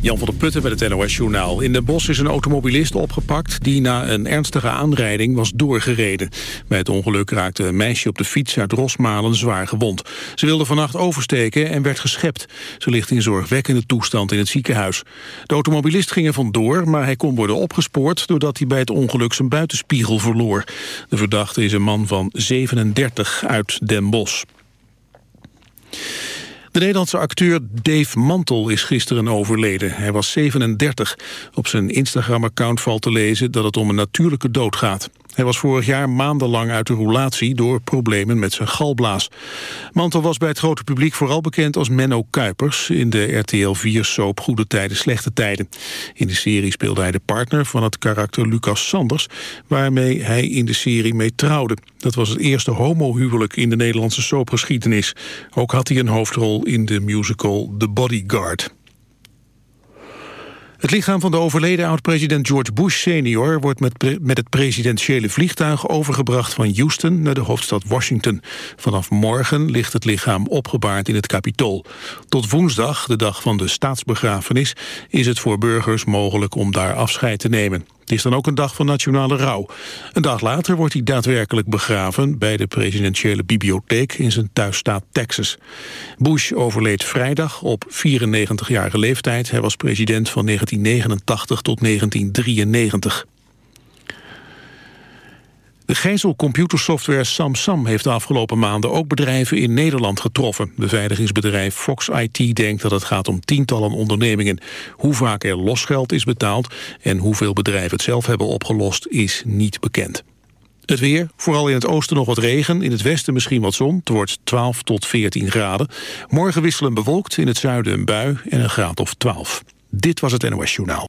Jan van der Putten met het NOS-journaal. In Den Bosch is een automobilist opgepakt die na een ernstige aanrijding was doorgereden. Bij het ongeluk raakte een meisje op de fiets uit Rosmalen zwaar gewond. Ze wilde vannacht oversteken en werd geschept. Ze ligt in zorgwekkende toestand in het ziekenhuis. De automobilist ging er vandoor, maar hij kon worden opgespoord... doordat hij bij het ongeluk zijn buitenspiegel verloor. De verdachte is een man van 37 uit Den Bosch. De Nederlandse acteur Dave Mantel is gisteren overleden. Hij was 37. Op zijn Instagram-account valt te lezen dat het om een natuurlijke dood gaat. Hij was vorig jaar maandenlang uit de roulatie door problemen met zijn galblaas. Mantel was bij het grote publiek vooral bekend als Menno Kuipers... in de RTL 4-soap Goede Tijden, Slechte Tijden. In de serie speelde hij de partner van het karakter Lucas Sanders... waarmee hij in de serie mee trouwde. Dat was het eerste homohuwelijk in de Nederlandse soapgeschiedenis. Ook had hij een hoofdrol in de musical The Bodyguard. Het lichaam van de overleden oud-president George Bush senior... wordt met, met het presidentiële vliegtuig overgebracht van Houston... naar de hoofdstad Washington. Vanaf morgen ligt het lichaam opgebaard in het Capitool. Tot woensdag, de dag van de staatsbegrafenis... is het voor burgers mogelijk om daar afscheid te nemen. Het is dan ook een dag van nationale rouw. Een dag later wordt hij daadwerkelijk begraven... bij de presidentiële bibliotheek in zijn thuisstaat Texas. Bush overleed vrijdag op 94-jarige leeftijd. Hij was president van 1989 tot 1993. De gijzelcomputersoftware SamSam heeft de afgelopen maanden ook bedrijven in Nederland getroffen. Beveiligingsbedrijf Fox IT denkt dat het gaat om tientallen ondernemingen. Hoe vaak er losgeld is betaald en hoeveel bedrijven het zelf hebben opgelost is niet bekend. Het weer, vooral in het oosten nog wat regen, in het westen misschien wat zon. Het wordt 12 tot 14 graden. Morgen wisselen bewolkt, in het zuiden een bui en een graad of 12. Dit was het NOS Journaal.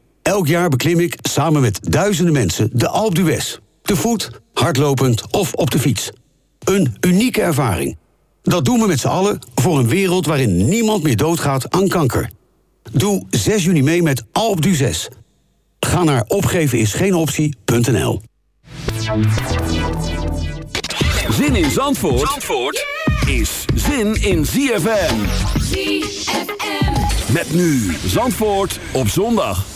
Elk jaar beklim ik samen met duizenden mensen de Alpe d'Huez. Te voet, hardlopend of op de fiets. Een unieke ervaring. Dat doen we met z'n allen voor een wereld waarin niemand meer doodgaat aan kanker. Doe 6 juni mee met d'Huez. Ga naar opgevenisgeenoptie.nl Zin in Zandvoort, Zandvoort is zin in ZFM. ZFM. Met nu Zandvoort op zondag.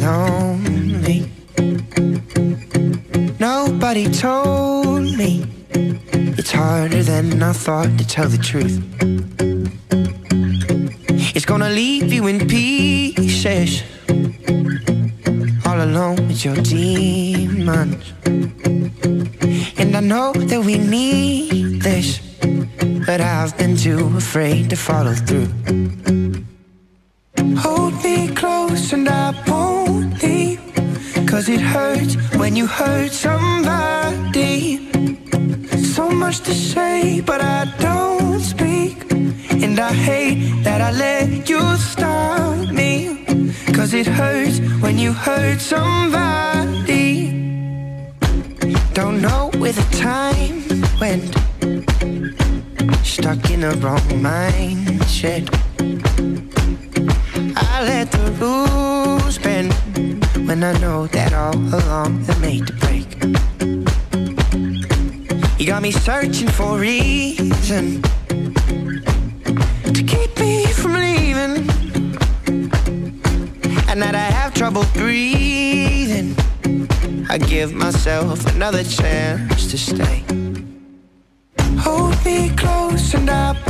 Lonely. Nobody told me it's harder than I thought to tell the truth. Wrong mindset. I let the rules bend when I know that all along they're made to break. You got me searching for reason to keep me from leaving, and that I have trouble breathing. I give myself another chance to stay. Hold me close and I.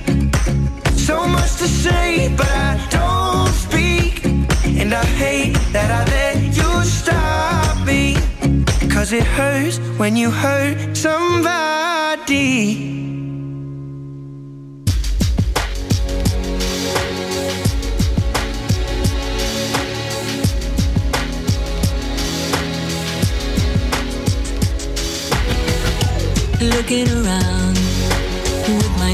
Much to say, but I don't speak. And I hate that I let you stop me. Cause it hurts when you hurt somebody. Looking around with my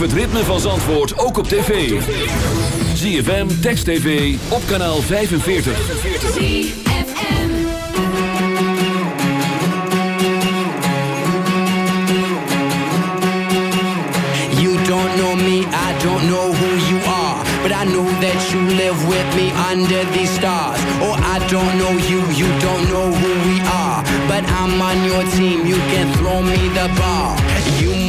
het ritme van Zandvoort ook op tv. ZFM, Text TV, op kanaal 45. You don't know me, I don't know who you are. But I know that you live with me under these stars. Oh, I don't know you, you don't know who we are. But I'm on your team, you can throw me the ball.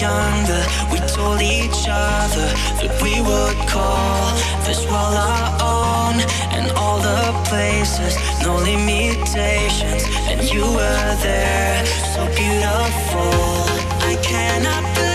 Younger, we told each other that we would call this world our own, and all the places, no limitations, and you were there, so beautiful. I cannot believe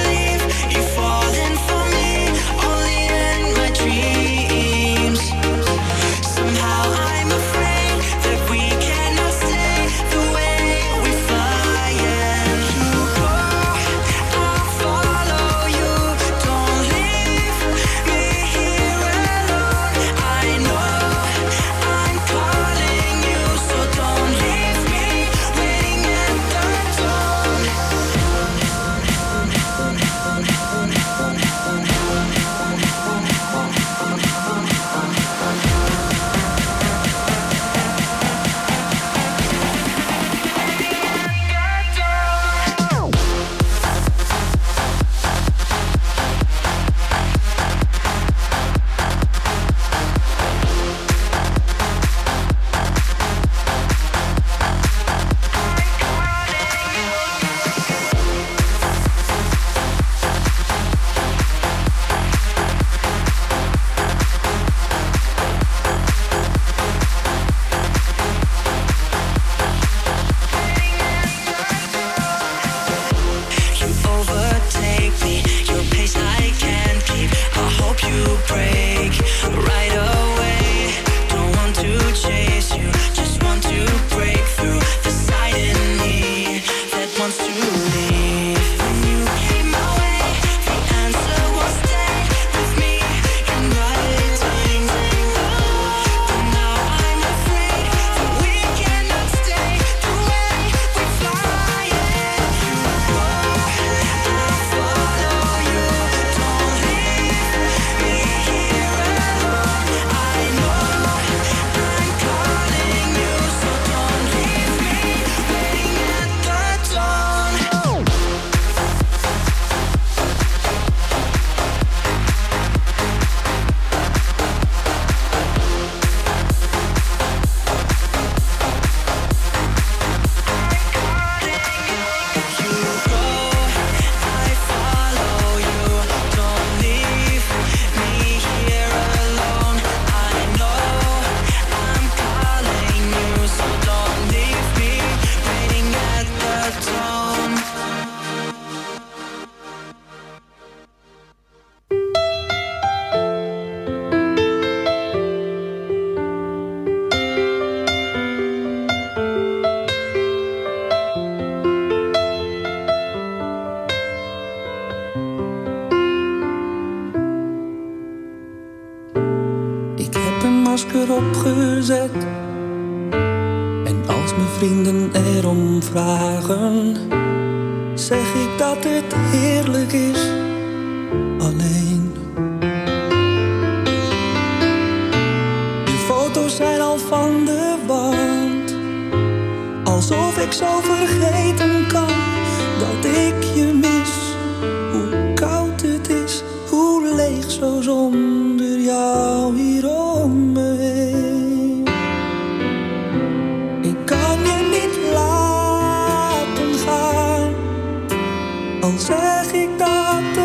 zeg ik dat?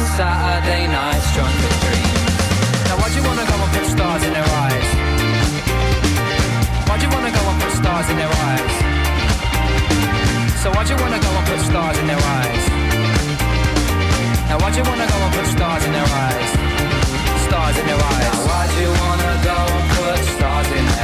Saturday nights drunken dreams Now why'd you wanna go and put stars in their eyes? Why'd you wanna go and put stars in their eyes? So why'd you wanna go and put stars in their eyes? Now why'd you wanna go and put stars in their eyes? Stars in their eyes. Now why'd you wanna go and put stars in their eyes?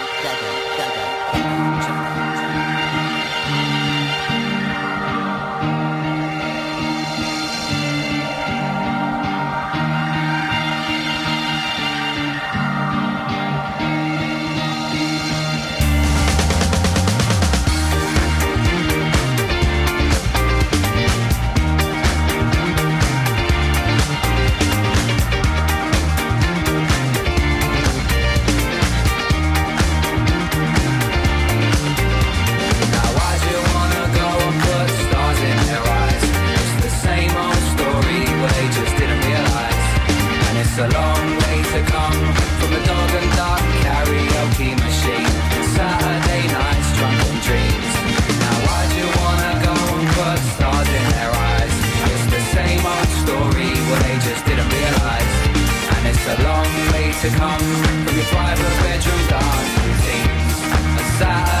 to come from your private bedroom dark seats.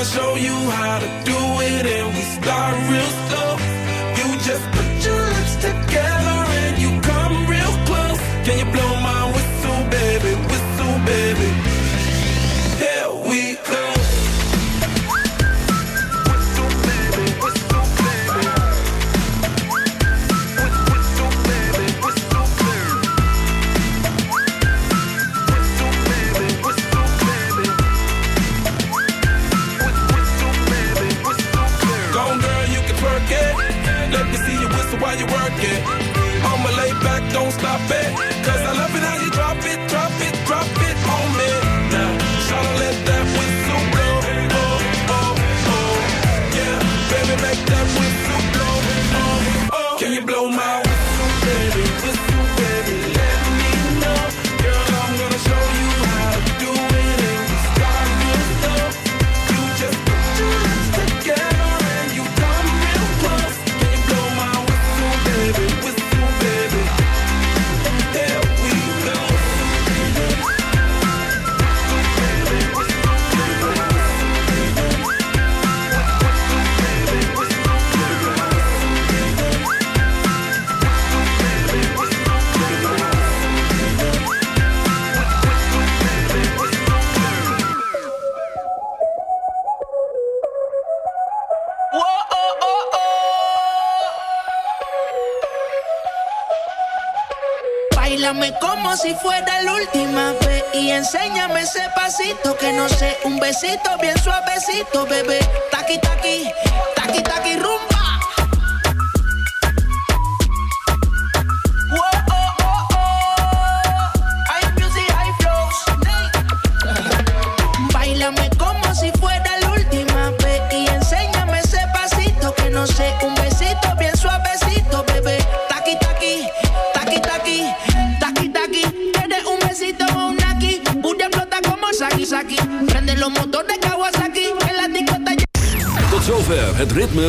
gonna show you how to do it, and we start real. it. I'ma lay back, don't stop it. Cause I love it how you drop it, drop it bien suavecito, bebé. Taqui, taqui, taqui, taqui,